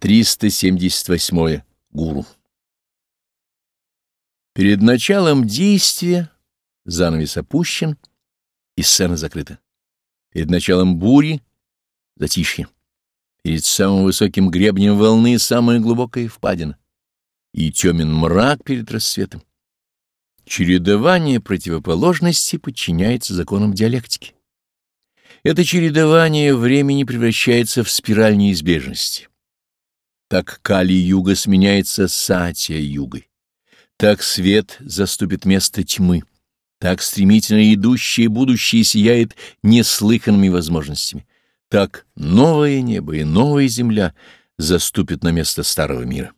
378. Гуру. Перед началом действия занавес опущен и сцена закрыта. Перед началом бури — затишье. Перед самым высоким гребнем волны самая глубокая впадина. И темен мрак перед рассветом. Чередование противоположностей подчиняется законам диалектики. Это чередование времени превращается в спираль неизбежности. Так Кали-юга сменяется Сатия-югой. Так свет заступит место тьмы. Так стремительно идущее будущее сияет неслыханными возможностями. Так новое небо и новая земля заступят на место старого мира.